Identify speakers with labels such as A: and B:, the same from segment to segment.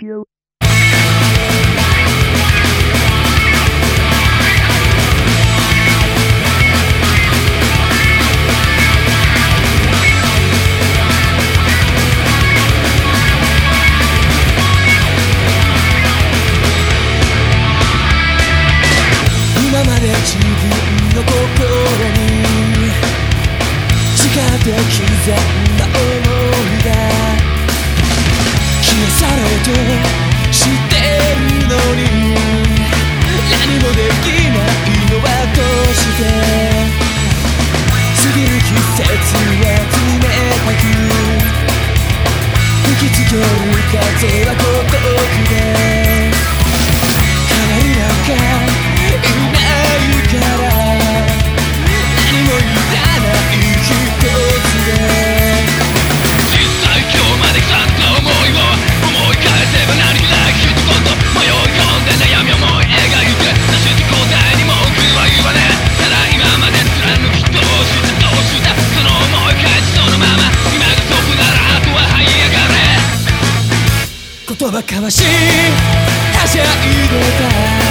A: 今まで Tokyo.「誓って刻んだ思いが」何もできないのはどうして？過ぎる季節は冷たく。吹きつける風は心ばかましいはしゃいでた。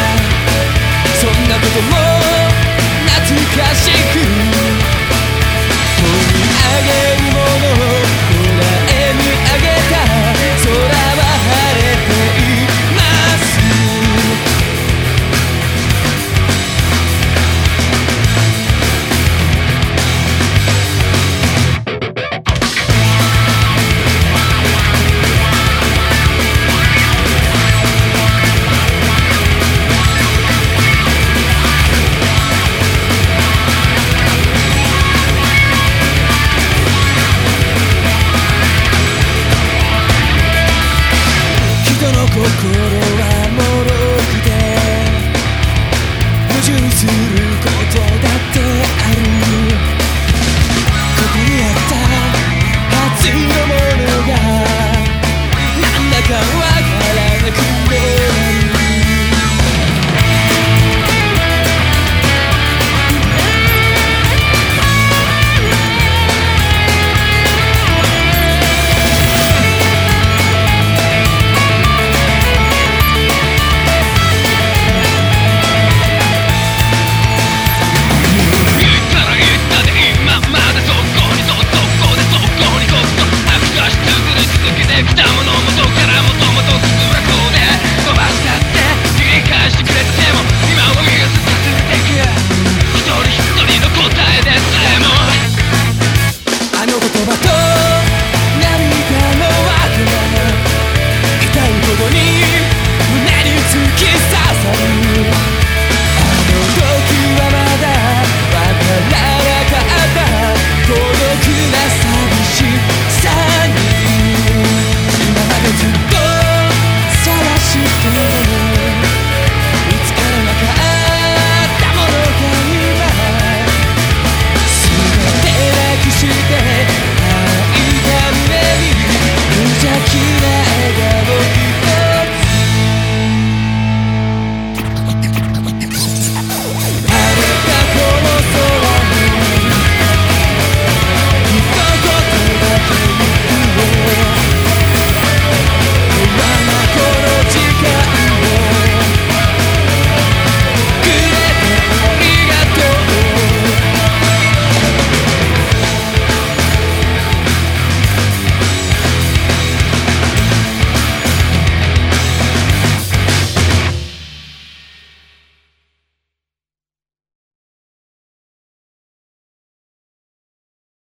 A: good.